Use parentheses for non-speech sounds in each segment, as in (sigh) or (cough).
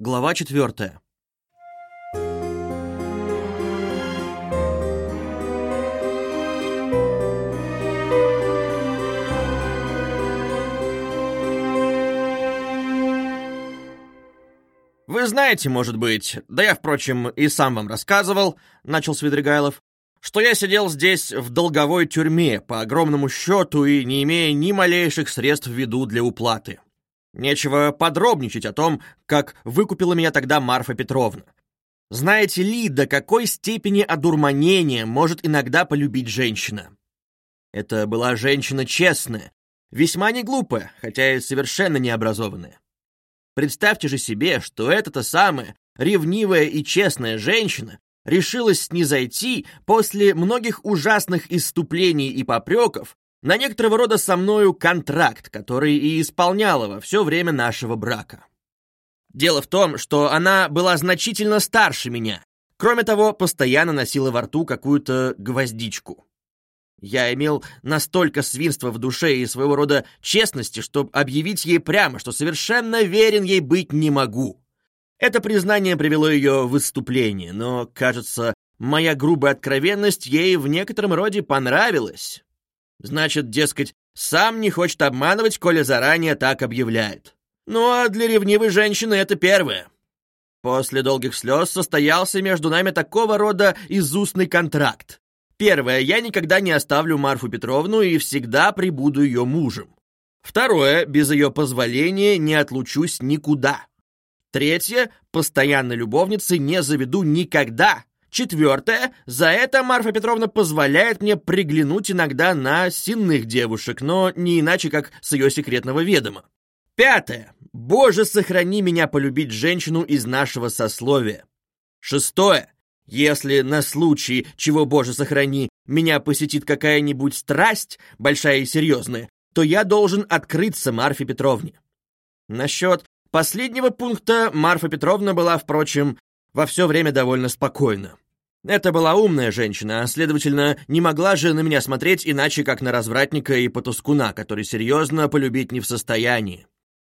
Глава четвертая. «Вы знаете, может быть, да я, впрочем, и сам вам рассказывал, — начал Свидригайлов, — что я сидел здесь в долговой тюрьме по огромному счету и не имея ни малейших средств в виду для уплаты. Нечего подробничать о том, как выкупила меня тогда Марфа Петровна. Знаете ли, до какой степени одурманения может иногда полюбить женщина? Это была женщина честная, весьма не глупая, хотя и совершенно необразованная. Представьте же себе, что эта-то самая ревнивая и честная женщина решилась снизойти после многих ужасных иступлений и попреков на некоторого рода со мною контракт, который и исполняла во все время нашего брака. Дело в том, что она была значительно старше меня. Кроме того, постоянно носила во рту какую-то гвоздичку. Я имел настолько свинства в душе и своего рода честности, чтобы объявить ей прямо, что совершенно верен ей быть не могу. Это признание привело ее в выступление, но, кажется, моя грубая откровенность ей в некотором роде понравилась. Значит, дескать, сам не хочет обманывать, коли заранее так объявляет. Ну а для ревнивой женщины это первое. После долгих слез состоялся между нами такого рода изустный контракт. Первое, я никогда не оставлю Марфу Петровну и всегда прибуду ее мужем. Второе, без ее позволения не отлучусь никуда. Третье, постоянно любовницы не заведу никогда. Четвертое, за это Марфа Петровна позволяет мне приглянуть иногда на синных девушек, но не иначе, как с ее секретного ведома. Пятое, боже, сохрани меня полюбить женщину из нашего сословия. Шестое, если на случай, чего, Боже, сохрани, меня посетит какая-нибудь страсть, большая и серьезная, то я должен открыться Марфе Петровне. Насчет последнего пункта Марфа Петровна была, впрочем, во все время довольно спокойна. Это была умная женщина, а, следовательно, не могла же на меня смотреть иначе, как на развратника и потускуна, который серьезно полюбить не в состоянии.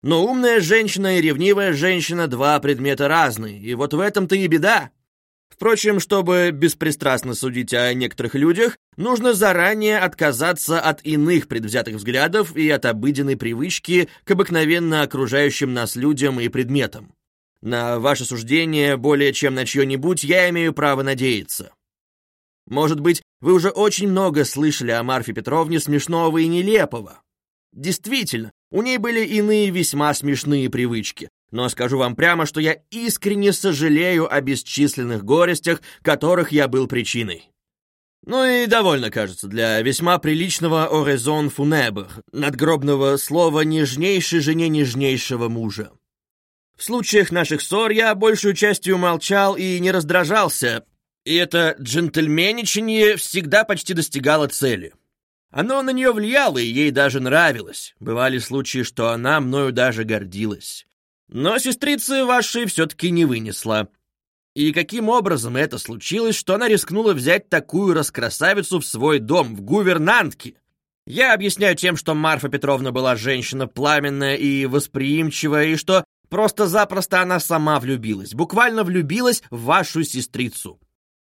Но умная женщина и ревнивая женщина — два предмета разные, и вот в этом-то и беда. Впрочем, чтобы беспристрастно судить о некоторых людях, нужно заранее отказаться от иных предвзятых взглядов и от обыденной привычки к обыкновенно окружающим нас людям и предметам. На ваше суждение, более чем на чье-нибудь, я имею право надеяться. Может быть, вы уже очень много слышали о Марфе Петровне смешного и нелепого. Действительно, у ней были иные весьма смешные привычки, но скажу вам прямо, что я искренне сожалею о бесчисленных горестях, которых я был причиной. Ну и довольно, кажется, для весьма приличного «орезон фунебр», надгробного слова нежнейшей жене нежнейшего мужа. В случаях наших ссор я большую частью молчал и не раздражался, и это джентльменичание всегда почти достигало цели. Оно на нее влияло, и ей даже нравилось. Бывали случаи, что она мною даже гордилась. Но сестрицы вашей все-таки не вынесла. И каким образом это случилось, что она рискнула взять такую раскрасавицу в свой дом, в гувернантки? Я объясняю тем, что Марфа Петровна была женщина пламенная и восприимчивая, и что просто-запросто она сама влюбилась, буквально влюбилась в вашу сестрицу.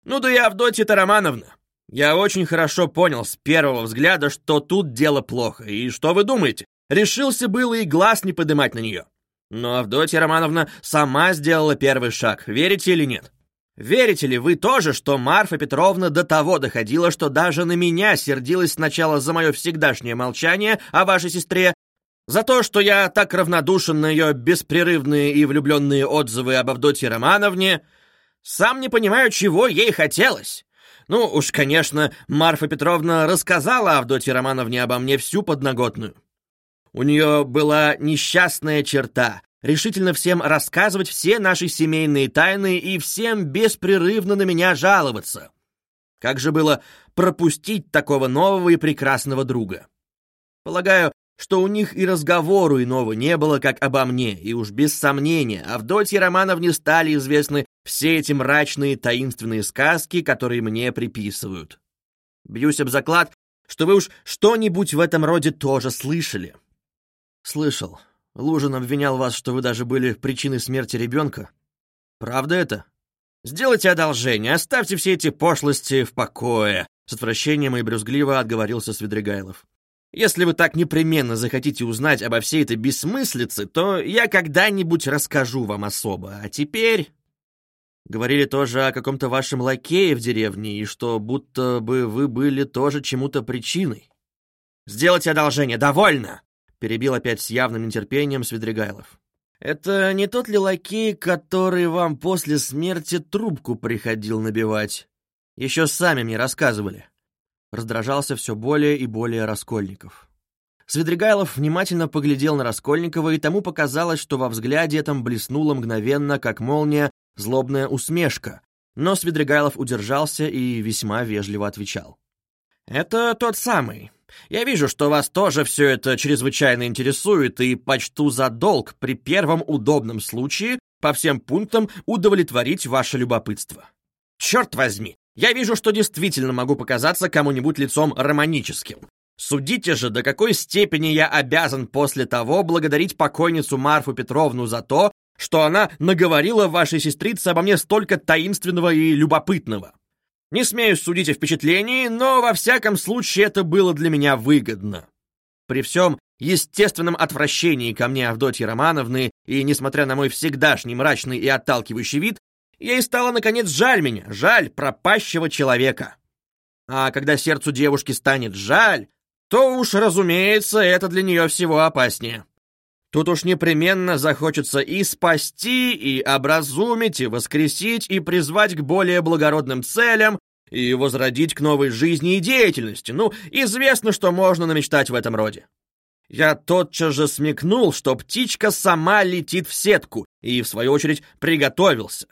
Ну да и Авдотья-то Романовна. Я очень хорошо понял с первого взгляда, что тут дело плохо, и что вы думаете? Решился было и глаз не подымать на нее. Но Авдотья Романовна сама сделала первый шаг, верите или нет? Верите ли вы тоже, что Марфа Петровна до того доходила, что даже на меня сердилась сначала за мое всегдашнее молчание о вашей сестре, за то, что я так равнодушен на ее беспрерывные и влюбленные отзывы об Авдотье Романовне, сам не понимаю, чего ей хотелось. Ну уж, конечно, Марфа Петровна рассказала Авдотье Романовне обо мне всю подноготную. У нее была несчастная черта — решительно всем рассказывать все наши семейные тайны и всем беспрерывно на меня жаловаться. Как же было пропустить такого нового и прекрасного друга? Полагаю, что у них и разговору иного не было, как обо мне, и уж без сомнения, Авдотье Романовне стали известны все эти мрачные таинственные сказки, которые мне приписывают. Бьюсь об заклад, что вы уж что-нибудь в этом роде тоже слышали. Слышал. Лужин обвинял вас, что вы даже были причиной смерти ребенка. Правда это? Сделайте одолжение, оставьте все эти пошлости в покое, с отвращением и брюзгливо отговорился Свидригайлов. Если вы так непременно захотите узнать обо всей этой бессмыслице, то я когда-нибудь расскажу вам особо. А теперь... Говорили тоже о каком-то вашем лакее в деревне, и что будто бы вы были тоже чему-то причиной. «Сделайте одолжение, довольно!» — перебил опять с явным нетерпением Свидригайлов. «Это не тот ли лакей, который вам после смерти трубку приходил набивать? Еще сами мне рассказывали». Раздражался все более и более Раскольников. Свидригайлов внимательно поглядел на Раскольникова, и тому показалось, что во взгляде этом блеснула мгновенно, как молния, злобная усмешка, но Свидригайлов удержался и весьма вежливо отвечал. «Это тот самый. Я вижу, что вас тоже все это чрезвычайно интересует, и почту за долг при первом удобном случае по всем пунктам удовлетворить ваше любопытство. Черт возьми, я вижу, что действительно могу показаться кому-нибудь лицом романическим. Судите же, до какой степени я обязан после того благодарить покойницу Марфу Петровну за то, что она наговорила вашей сестрице обо мне столько таинственного и любопытного. Не смею судить о впечатлении, но во всяком случае это было для меня выгодно. При всем естественном отвращении ко мне Авдотьи Романовны и несмотря на мой всегдашний мрачный и отталкивающий вид, Ей стало, наконец, жаль меня, жаль пропащего человека. А когда сердцу девушки станет жаль, то уж, разумеется, это для нее всего опаснее. Тут уж непременно захочется и спасти, и образумить, и воскресить, и призвать к более благородным целям, и возродить к новой жизни и деятельности. Ну, известно, что можно намечтать в этом роде. Я тотчас же смекнул, что птичка сама летит в сетку, и, в свою очередь, приготовился.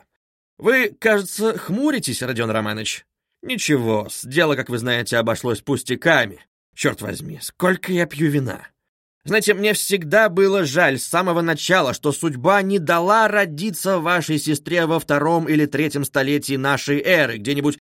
Вы, кажется, хмуритесь, Родион Романович. Ничего, дело, как вы знаете, обошлось пустяками. Черт возьми, сколько я пью вина. Знаете, мне всегда было жаль с самого начала, что судьба не дала родиться вашей сестре во втором или третьем столетии нашей эры, где-нибудь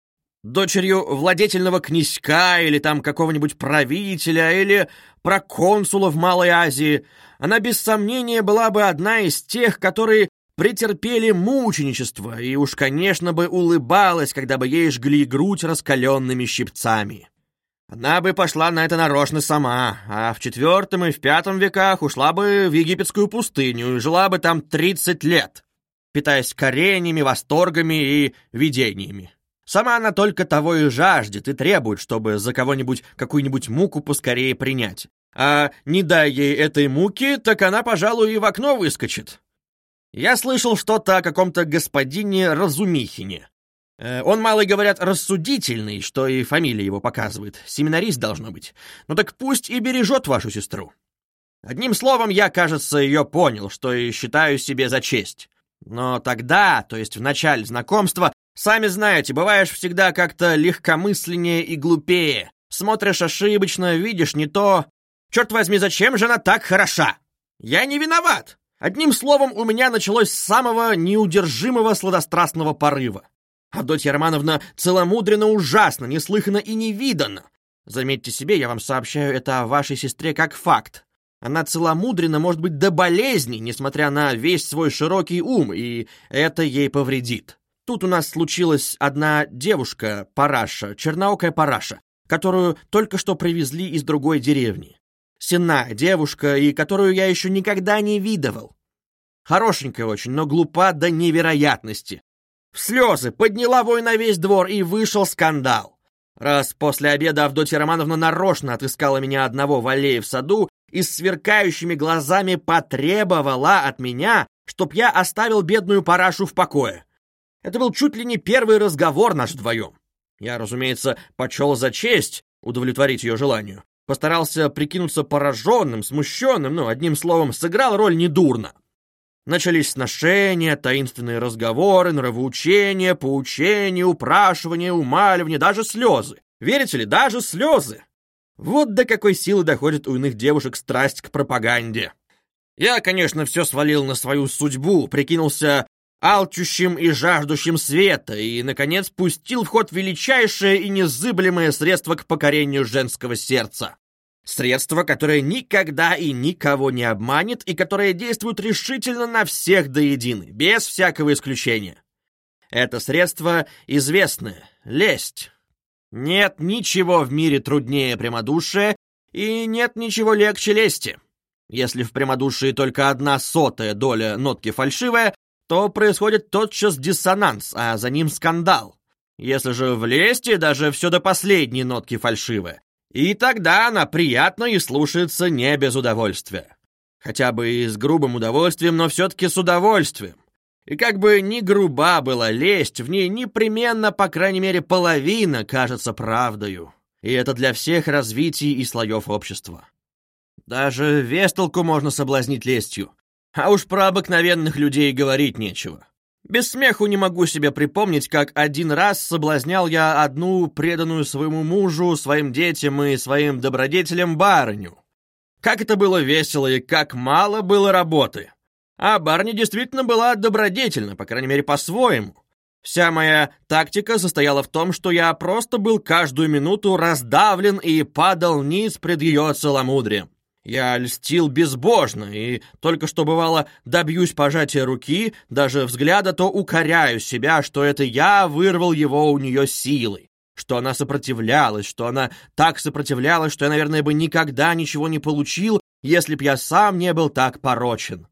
дочерью владетельного князька или там какого-нибудь правителя или проконсула в Малой Азии. Она без сомнения была бы одна из тех, которые претерпели мученичество, и уж, конечно, бы улыбалась, когда бы ей жгли грудь раскаленными щипцами. Она бы пошла на это нарочно сама, а в четвертом и в пятом веках ушла бы в египетскую пустыню и жила бы там тридцать лет, питаясь коренями, восторгами и видениями. Сама она только того и жаждет и требует, чтобы за кого-нибудь какую-нибудь муку поскорее принять. А не дай ей этой муки, так она, пожалуй, и в окно выскочит. Я слышал что-то о каком-то господине Разумихине. Э, он, малый говорят, рассудительный, что и фамилия его показывает. Семинарист должно быть. Ну так пусть и бережет вашу сестру. Одним словом, я, кажется, ее понял, что и считаю себе за честь. Но тогда, то есть в начале знакомства, сами знаете, бываешь всегда как-то легкомысленнее и глупее. Смотришь ошибочно, видишь не то. Черт возьми, зачем же она так хороша? Я не виноват. Одним словом, у меня началось самого неудержимого сладострастного порыва. Авдотья Романовна целомудренно ужасно, неслыханно и невиданно. Заметьте себе, я вам сообщаю это о вашей сестре как факт. Она целомудренно может быть до болезни, несмотря на весь свой широкий ум, и это ей повредит. Тут у нас случилась одна девушка, Параша, черноокая Параша, которую только что привезли из другой деревни сенная девушка, и которую я еще никогда не видывал. Хорошенькая очень, но глупа до невероятности. В слезы подняла вой на весь двор, и вышел скандал. Раз после обеда Авдотья Романовна нарочно отыскала меня одного в аллее в саду и с сверкающими глазами потребовала от меня, чтоб я оставил бедную парашу в покое. Это был чуть ли не первый разговор наш вдвоем. Я, разумеется, почел за честь удовлетворить ее желанию. Постарался прикинуться пораженным, смущенным, ну, одним словом, сыграл роль недурно. Начались сношения, таинственные разговоры, нравоучения, поучения, упрашивания, умаливания, даже слезы. Верите ли, даже слезы. Вот до какой силы доходит у иных девушек страсть к пропаганде. Я, конечно, все свалил на свою судьбу, прикинулся алчущим и жаждущим света, и, наконец, пустил в ход величайшее и незыблемое средство к покорению женского сердца. Средство, которое никогда и никого не обманет и которое действует решительно на всех до едины, без всякого исключения. Это средство известное — лесть. Нет ничего в мире труднее прямодушия, и нет ничего легче лести. Если в прямодушии только одна сотая доля нотки фальшивая, то происходит тотчас диссонанс, а за ним скандал. Если же в лести даже все до последней нотки фальшивое, и тогда она приятна и слушается не без удовольствия. Хотя бы и с грубым удовольствием, но все-таки с удовольствием. И как бы ни груба была лесть, в ней непременно, по крайней мере, половина кажется правдою. И это для всех развитий и слоев общества. Даже вестолку можно соблазнить лестью. А уж про обыкновенных людей говорить нечего. Без смеху не могу себе припомнить, как один раз соблазнял я одну преданную своему мужу, своим детям и своим добродетелям барыню. Как это было весело и как мало было работы. А барыня действительно была добродетельна, по крайней мере, по-своему. Вся моя тактика состояла в том, что я просто был каждую минуту раздавлен и падал низ пред ее целомудрием. Я льстил безбожно, и только что бывало добьюсь пожатия руки, даже взгляда, то укоряю себя, что это я вырвал его у нее силой, что она сопротивлялась, что она так сопротивлялась, что я, наверное, бы никогда ничего не получил, если б я сам не был так порочен.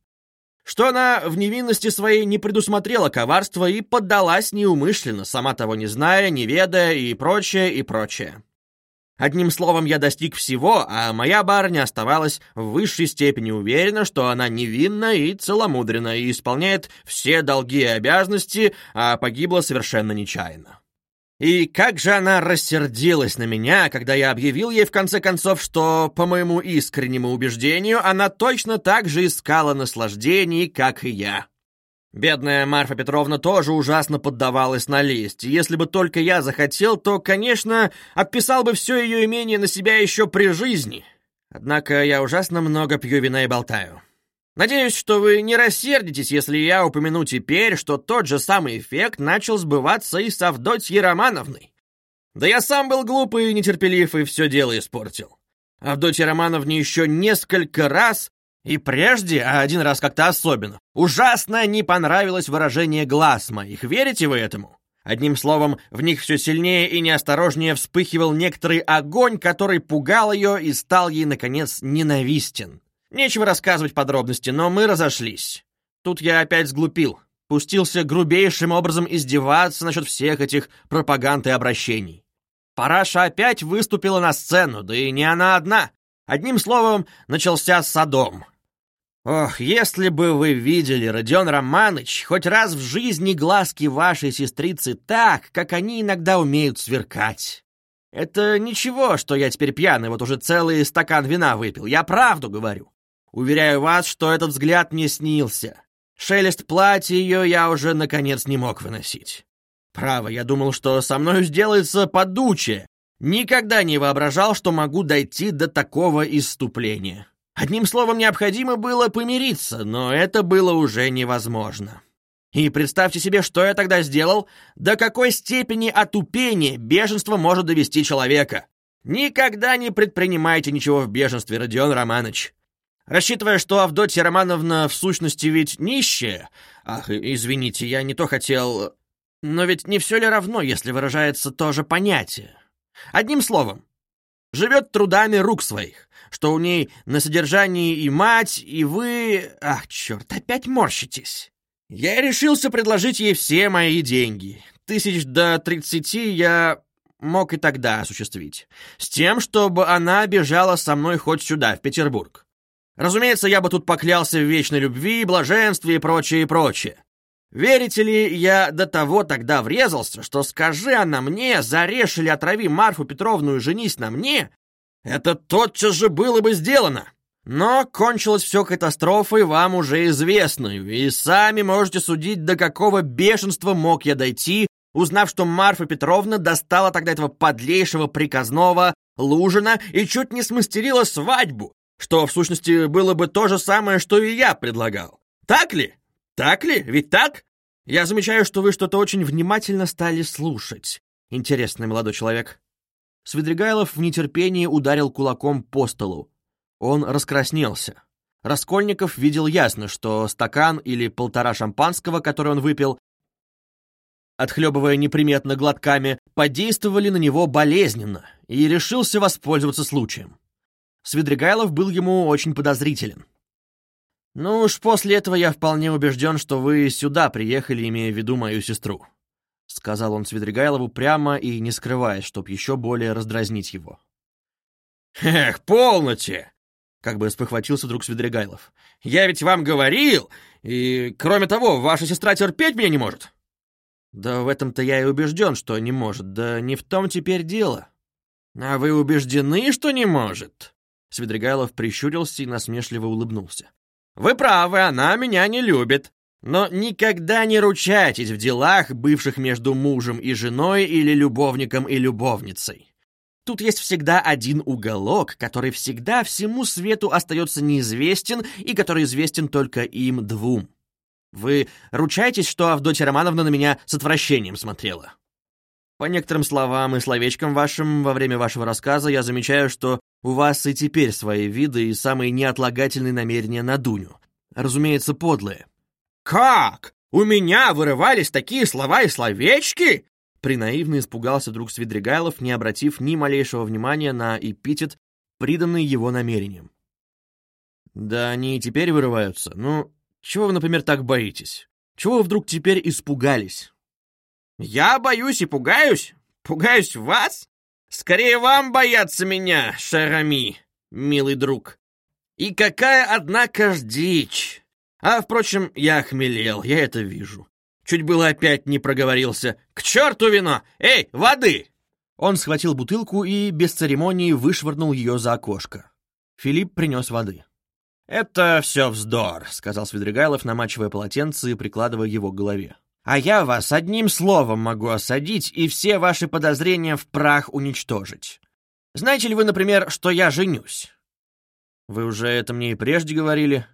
Что она в невинности своей не предусмотрела коварства и поддалась неумышленно, сама того не зная, не ведая и прочее, и прочее. Одним словом, я достиг всего, а моя барыня оставалась в высшей степени уверена, что она невинна и целомудрена и исполняет все долги и обязанности, а погибла совершенно нечаянно. И как же она рассердилась на меня, когда я объявил ей в конце концов, что, по моему искреннему убеждению, она точно так же искала наслаждений, как и я. Бедная Марфа Петровна тоже ужасно поддавалась на лесть. Если бы только я захотел, то, конечно, отписал бы все ее имение на себя еще при жизни. Однако я ужасно много пью вина и болтаю. Надеюсь, что вы не рассердитесь, если я упомяну теперь, что тот же самый эффект начал сбываться и с Авдотьей Романовной. Да я сам был глупый и нетерпелив, и все дело испортил. Авдотья Романовне еще несколько раз и прежде, а один раз как-то особенно, ужасно не понравилось выражение глаз моих. Верите вы этому? Одним словом, в них все сильнее и неосторожнее вспыхивал некоторый огонь, который пугал ее и стал ей, наконец, ненавистен. Нечего рассказывать подробности, но мы разошлись. Тут я опять сглупил. Пустился грубейшим образом издеваться насчет всех этих пропаганд и обращений. Параша опять выступила на сцену, да и не она одна. Одним словом, начался садом. Ох, если бы вы видели, Родион Романыч, хоть раз в жизни глазки вашей сестрицы так, как они иногда умеют сверкать. Это ничего, что я теперь пьяный, вот уже целый стакан вина выпил. Я правду говорю. Уверяю вас, что этот взгляд мне снился. Шелест платья ее я уже, наконец, не мог выносить. Право, я думал, что со мной сделается подуче, Никогда не воображал, что могу дойти до такого исступления. Одним словом, необходимо было помириться, но это было уже невозможно. И представьте себе, что я тогда сделал, до какой степени отупения беженство может довести человека. Никогда не предпринимайте ничего в беженстве, Родион Романович. Рассчитывая, что Авдотья Романовна в сущности ведь нищая... Ах, извините, я не то хотел... Но ведь не все ли равно, если выражается то же понятие? Одним словом, живет трудами рук своих, что у ней на содержании и мать, и вы... Ах, черт, опять морщитесь. Я решился предложить ей все мои деньги. Тысяч до тридцати я мог и тогда осуществить. С тем, чтобы она бежала со мной хоть сюда, в Петербург. Разумеется, я бы тут поклялся в вечной любви, блаженстве и прочее, и прочее. Верите ли, я до того тогда врезался, что скажи она мне, зарежь или отрави Марфу Петровну и женись на мне, это тотчас же было бы сделано. Но кончилось все катастрофой вам уже известной, и сами можете судить, до какого бешенства мог я дойти, узнав, что Марфа Петровна достала тогда этого подлейшего приказного Лужина и чуть не смастерила свадьбу, что в сущности было бы то же самое, что и я предлагал. Так ли? Так ли? Ведь так? Я замечаю, что вы что-то очень внимательно стали слушать. Интересный молодой человек. Свидригайлов в нетерпении ударил кулаком по столу. Он раскраснелся. Раскольников видел ясно, что стакан или полтора шампанского, который он выпил, отхлебывая неприметно глотками, подействовали на него болезненно, и решился воспользоваться случаем. Свидригайлов был ему очень подозрителен. «Ну уж после этого я вполне убежден, что вы сюда приехали, имея в виду мою сестру», — сказал он Свидригайлову прямо и не скрываясь, чтоб еще более раздразнить его. «Эх, полноте!» — как бы спохватился вдруг Свидригайлов. «Я ведь вам говорил, и, кроме того, ваша сестра терпеть меня не может». «Да в этом-то я и убежден, что не может, да не в том теперь дело». «А вы убеждены, что не может?» Свидригайлов прищурился и насмешливо улыбнулся. «Вы правы, она меня не любит. Но никогда не ручайтесь в делах, бывших между мужем и женой или любовником и любовницей. Тут есть всегда один уголок, который всегда всему свету остается неизвестен и который известен только им двум. Вы ручаетесь, что Авдотья Романовна на меня с отвращением смотрела?» По некоторым словам и словечкам вашим во время вашего рассказа я замечаю, что у вас и теперь свои виды и самые неотлагательные намерения на Дуню. Разумеется, подлые. «Как? У меня вырывались такие слова и словечки?» Принаивно испугался друг Свидригайлов, не обратив ни малейшего внимания на эпитет, приданный его намерениям. «Да они и теперь вырываются. Ну, чего вы, например, так боитесь? Чего вы вдруг теперь испугались?» «Я боюсь и пугаюсь? Пугаюсь вас? Скорее вам бояться меня, Шарами, милый друг. И какая, однако ж, дичь! А, впрочем, я охмелел, я это вижу. Чуть было опять не проговорился. К черту вино! Эй, воды!» Он схватил бутылку и без церемонии вышвырнул ее за окошко. Филипп принес воды. «Это все вздор», — сказал Свидригайлов, намачивая полотенце и прикладывая его к голове. А я вас одним словом могу осадить и все ваши подозрения в прах уничтожить. Знаете ли вы, например, что я женюсь? Вы уже это мне и прежде говорили.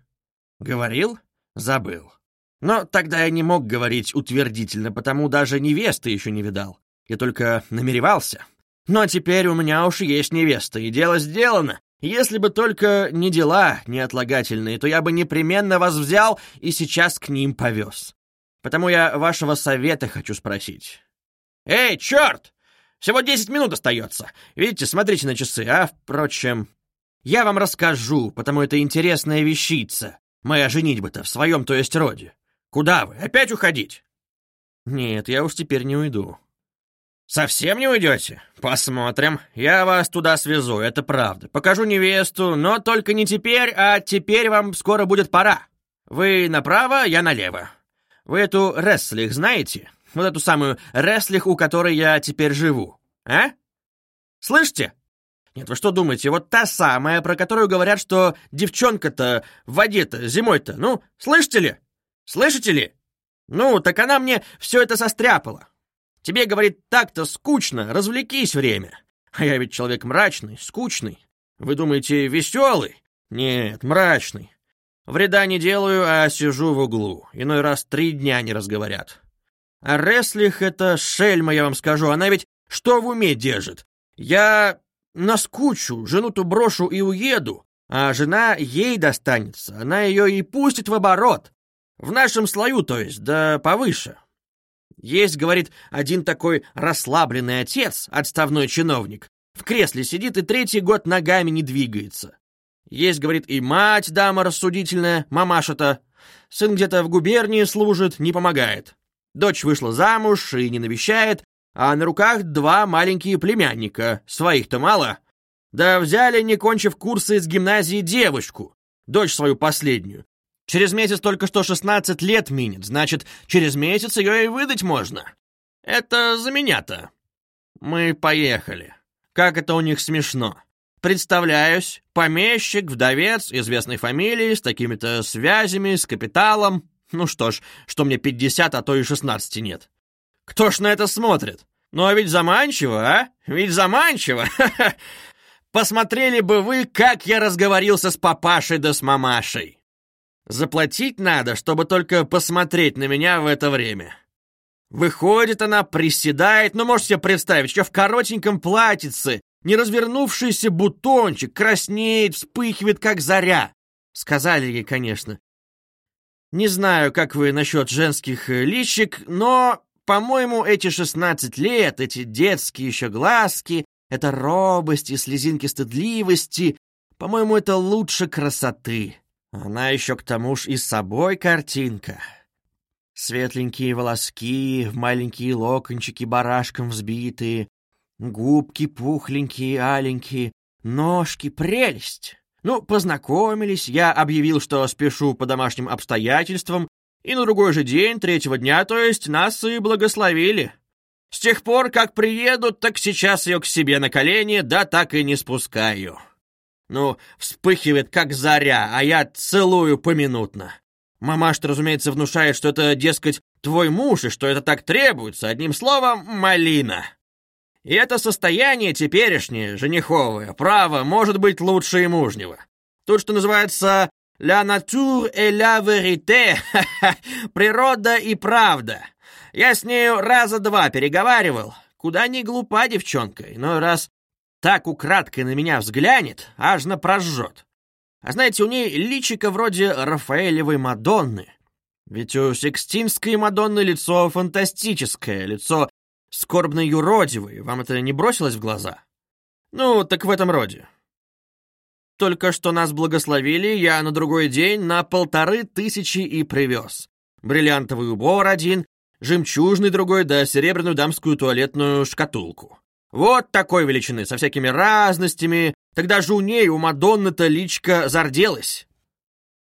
Говорил? Забыл. Но тогда я не мог говорить утвердительно, потому даже невесты еще не видал. Я только намеревался. Но теперь у меня уж есть невеста, и дело сделано. Если бы только не дела неотлагательные, то я бы непременно вас взял и сейчас к ним повез. Потому я вашего совета хочу спросить. Эй, черт! Всего десять минут остается. Видите, смотрите на часы, а, впрочем... Я вам расскажу, потому это интересная вещица. Моя женитьба-то в своем, то есть, роде. Куда вы? Опять уходить? Нет, я уж теперь не уйду. Совсем не уйдете? Посмотрим. Я вас туда свезу, это правда. Покажу невесту, но только не теперь, а теперь вам скоро будет пора. Вы направо, я налево. Вы эту Рестлих знаете? Вот эту самую Рестлих, у которой я теперь живу. А? Слышите? Нет, вы что думаете, вот та самая, про которую говорят, что девчонка-то в воде-то зимой-то, ну, слышите ли? Слышите ли? Ну, так она мне все это состряпала. Тебе, говорит, так-то скучно, развлекись время. А я ведь человек мрачный, скучный. Вы думаете, веселый? Нет, мрачный. Вреда не делаю, а сижу в углу. Иной раз три дня не разговорят. А Реслих — это шельма, я вам скажу. Она ведь что в уме держит? Я наскучу, жену-то брошу и уеду. А жена ей достанется. Она ее и пустит в оборот. В нашем слою, то есть, да повыше. Есть, говорит, один такой расслабленный отец, отставной чиновник. В кресле сидит и третий год ногами не двигается. Есть, говорит, и мать, дама рассудительная, мамаша-то. Сын где-то в губернии служит, не помогает. Дочь вышла замуж и не навещает, а на руках два маленькие племянника. Своих-то мало. Да взяли, не кончив курсы из гимназии, девочку, дочь свою последнюю. Через месяц только что 16 лет минет, значит, через месяц ее и выдать можно. Это за меня-то. Мы поехали. Как это у них смешно. Представляюсь, помещик, вдовец, известной фамилии, с такими-то связями, с капиталом. Ну что ж, что мне 50, а то и 16 нет. Кто ж на это смотрит? Ну а ведь заманчиво, а? Ведь заманчиво! (laughs) Посмотрели бы вы, как я разговорился с папашей да с мамашей. Заплатить надо, чтобы только посмотреть на меня в это время. Выходит она, приседает, ну, можете себе представить, что в коротеньком платьице, не развернувшийся бутончик, краснеет, вспыхивает, как заря. Сказали ей, конечно. Не знаю, как вы насчет женских э, личик, но, по-моему, эти шестнадцать лет, эти детские еще глазки, эта робость и слезинки стыдливости, по-моему, это лучше красоты. Она еще к тому ж и с собой картинка. Светленькие волоски, маленькие локончики барашком взбитые, губки пухленькие, аленькие, ножки — прелесть. Ну, познакомились, я объявил, что спешу по домашним обстоятельствам, и на другой же день, третьего дня, то есть, нас и благословили. С тех пор, как приедут, так сейчас ее к себе на колени, да так и не спускаю. Ну, вспыхивает, как заря, а я целую поминутно. Мамаш-то, разумеется, внушает, что это, дескать, твой муж, и что это так требуется, одним словом, малина. И это состояние теперешнее, жениховое, право, может быть лучше и мужнего. Тут, что называется «la nature et la vérité» — «природа и правда». Я с нею раза два переговаривал. Куда ни глупа девчонка, иной раз так украдкой на меня взглянет, аж на прожжет. А знаете, у ней личико вроде Рафаэлевой Мадонны. Ведь у Секстинской Мадонны лицо фантастическое, лицо скорбно юродивый, вам это не бросилось в глаза? Ну, так в этом роде. Только что нас благословили, я на другой день на полторы тысячи и привез. Бриллиантовый убор один, жемчужный другой, да серебряную дамскую туалетную шкатулку. Вот такой величины, со всякими разностями. Тогда же у ней, у Мадонны-то личка зарделась.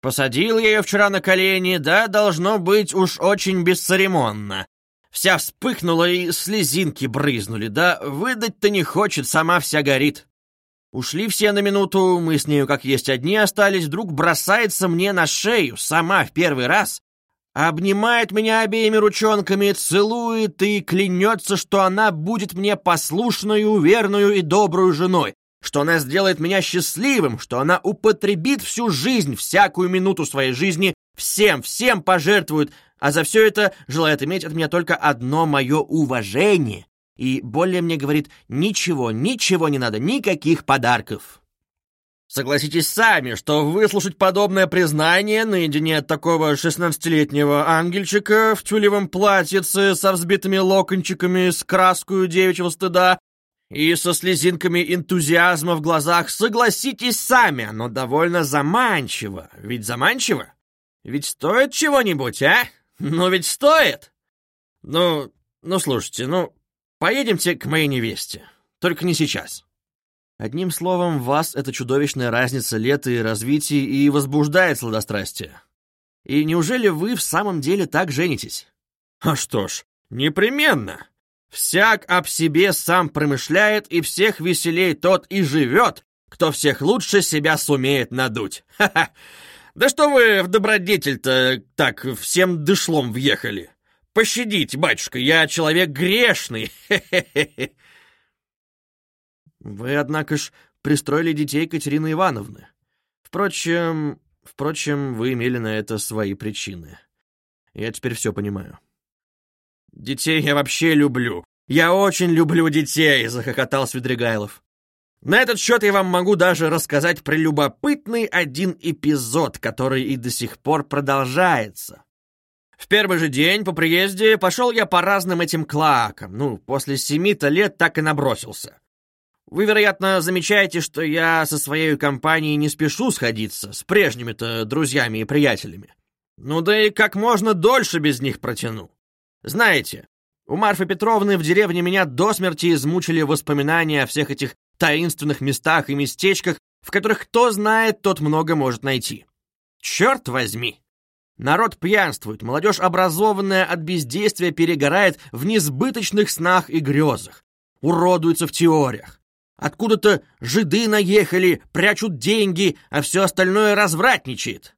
Посадил я ее вчера на колени, да, должно быть уж очень бесцеремонно. Вся вспыхнула и слезинки брызнули, да выдать-то не хочет, сама вся горит. Ушли все на минуту, мы с нею как есть одни остались, вдруг бросается мне на шею, сама в первый раз, обнимает меня обеими ручонками, целует и клянется, что она будет мне послушную, верную и добрую женой, что она сделает меня счастливым, что она употребит всю жизнь, всякую минуту своей жизни, всем, всем пожертвует, а за все это желает иметь от меня только одно мое уважение. И более мне говорит, ничего, ничего не надо, никаких подарков. Согласитесь сами, что выслушать подобное признание наедине от такого шестнадцатилетнего ангельчика в тюлевом платьице со взбитыми локончиками, с краскою девичьего стыда и со слезинками энтузиазма в глазах, согласитесь сами, оно довольно заманчиво. Ведь заманчиво? Ведь стоит чего-нибудь, а? «Ну ведь стоит!» «Ну, ну слушайте, ну, поедемте к моей невесте. Только не сейчас». Одним словом, вас эта чудовищная разница лет и развития и возбуждает сладострастие. И неужели вы в самом деле так женитесь? А что ж, непременно. Всяк об себе сам промышляет, и всех веселей тот и живет, кто всех лучше себя сумеет надуть. Ха-ха! Да что вы в добродетель-то так всем дышлом въехали? Пощадите, батюшка, я человек грешный. (laughs) Вы, однако ж, пристроили детей Катерины Ивановны. Впрочем, впрочем, вы имели на это свои причины. Я теперь все понимаю. Детей я вообще люблю. Я очень люблю детей, захохотал Свидригайлов. На этот счет я вам могу даже рассказать прелюбопытный один эпизод, который и до сих пор продолжается. В первый же день по приезде пошел я по разным этим клакам. Ну, после семи-то лет так и набросился. Вы, вероятно, замечаете, что я со своей компанией не спешу сходиться с прежними-то друзьями и приятелями. Ну да и как можно дольше без них протяну. Знаете, у Марфы Петровны в деревне меня до смерти измучили воспоминания о всех этих таинственных местах и местечках, в которых кто знает, тот много может найти. Черт возьми! Народ пьянствует, молодежь образованная от бездействия перегорает в несбыточных снах и грезах, уродуется в теориях. Откуда-то жиды наехали, прячут деньги, а все остальное развратничает.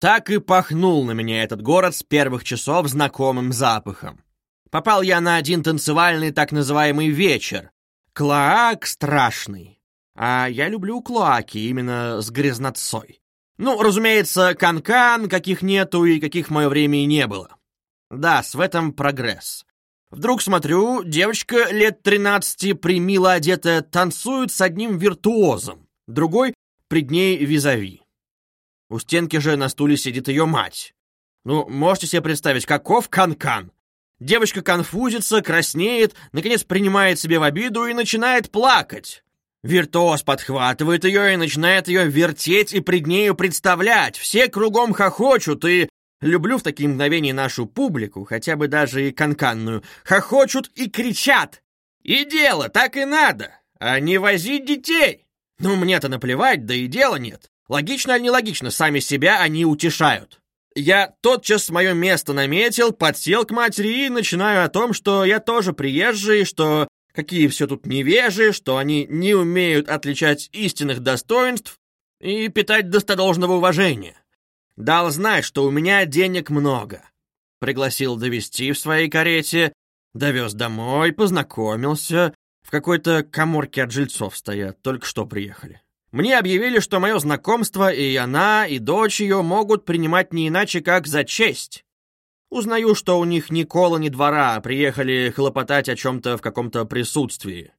Так и пахнул на меня этот город с первых часов знакомым запахом. Попал я на один танцевальный так называемый вечер, Клоак страшный. А я люблю клоаки именно с грязнотцой. Ну, разумеется, канкан, -кан, каких нету и каких в мое время и не было. Да, в этом прогресс. Вдруг смотрю, девочка лет тринадцати, примило одетая, танцует с одним виртуозом, другой пред ней визави. У стенки же на стуле сидит ее мать. Ну, можете себе представить, каков канкан. -кан. Девочка конфузится, краснеет, наконец принимает себе в обиду и начинает плакать. Виртуоз подхватывает ее и начинает ее вертеть и пред нею представлять. Все кругом хохочут и Люблю в такие мгновения нашу публику, хотя бы даже и канканную. Хохочут и кричат. И дело, так и надо. А не возить детей. Ну, мне-то наплевать, да и дела нет. Логично или нелогично, сами себя они утешают. Я тотчас мое место наметил, подсел к матери и начинаю о том, что я тоже приезжий, что какие все тут невежи, что они не умеют отличать истинных достоинств и питать достодолжного уважения. Дал знать, что у меня денег много. Пригласил довести в своей карете, довез домой, познакомился. В какой-то коморке от жильцов стоят, только что приехали. Мне объявили, что мое знакомство и она, и дочь ее могут принимать не иначе, как за честь. Узнаю, что у них ни кола, ни двора, а приехали хлопотать о чем-то в каком-то присутствии.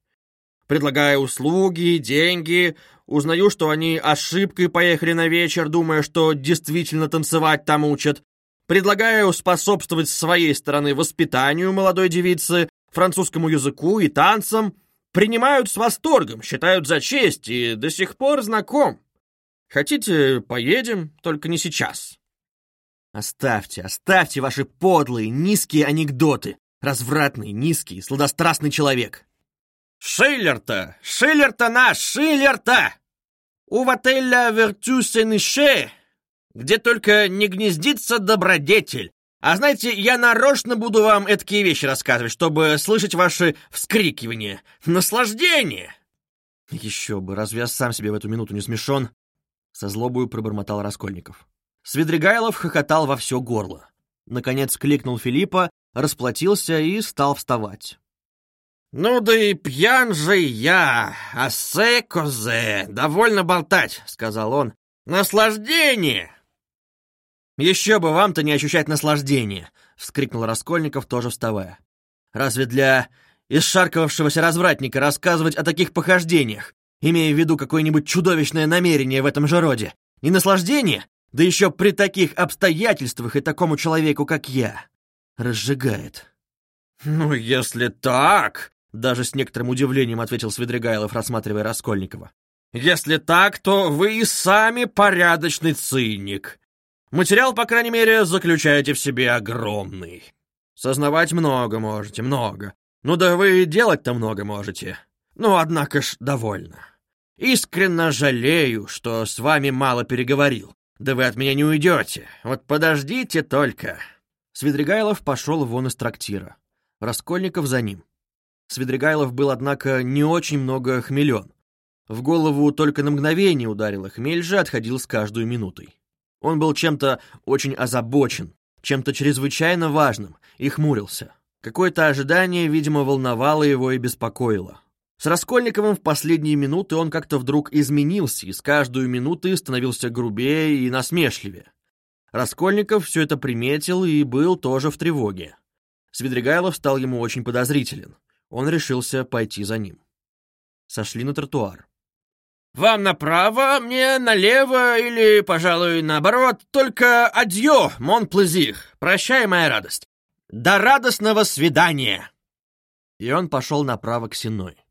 Предлагаю услуги, деньги, Узнаю, что они ошибкой поехали на вечер, думая, что действительно танцевать там учат. Предлагаю способствовать с своей стороны воспитанию молодой девицы, французскому языку и танцам. Принимают с восторгом, считают за честь и до сих пор знаком. Хотите, поедем, только не сейчас. Оставьте, оставьте ваши подлые, низкие анекдоты. Развратный, низкий, сладострастный человек. Шиллер-то! Шиллер-то наш! Шиллер-то! У отеля Вертю Сенеше, где только не гнездится добродетель. А знаете, я нарочно буду вам такие вещи рассказывать, чтобы слышать ваши вскрикивания. Наслаждение!» «Еще бы, разве я сам себе в эту минуту не смешон?» Со злобою пробормотал Раскольников. Свидригайлов хохотал во все горло. Наконец кликнул Филиппа, расплатился и стал вставать. «Ну да и пьян же я, асе козе, довольно болтать», — сказал он. «Наслаждение!» «Еще бы вам-то не ощущать наслаждения!» — вскрикнул Раскольников, тоже вставая. «Разве для исшарковавшегося развратника рассказывать о таких похождениях, имея в виду какое-нибудь чудовищное намерение в этом же роде? Не наслаждение? Да еще при таких обстоятельствах и такому человеку, как я. Разжигает». «Ну, если так...» Даже с некоторым удивлением ответил Свидригайлов, рассматривая Раскольникова. «Если так, то вы и сами порядочный циник. Материал, по крайней мере, заключаете в себе огромный. Сознавать много можете, много. Ну да вы делать-то много можете. Ну, однако ж, довольно. Искренне жалею, что с вами мало переговорил. Да вы от меня не уйдете. Вот подождите только». Свидригайлов пошел вон из трактира. Раскольников за ним. Свидригайлов был, однако, не очень много хмелен. В голову только на мгновение ударило, хмель же отходил с каждой минутой. Он был чем-то очень озабочен, чем-то чрезвычайно важным, и хмурился. Какое-то ожидание, видимо, волновало его и беспокоило. С Раскольниковым в последние минуты он как-то вдруг изменился и с каждой минуты становился грубее и насмешливее. Раскольников все это приметил и был тоже в тревоге. Свидригайлов стал ему очень подозрителен. Он решился пойти за ним. Сошли на тротуар. «Вам направо, мне налево или, пожалуй, наоборот, только адьё, мон плезир, прощай, моя радость. До радостного свидания!» И он пошел направо к Сеной.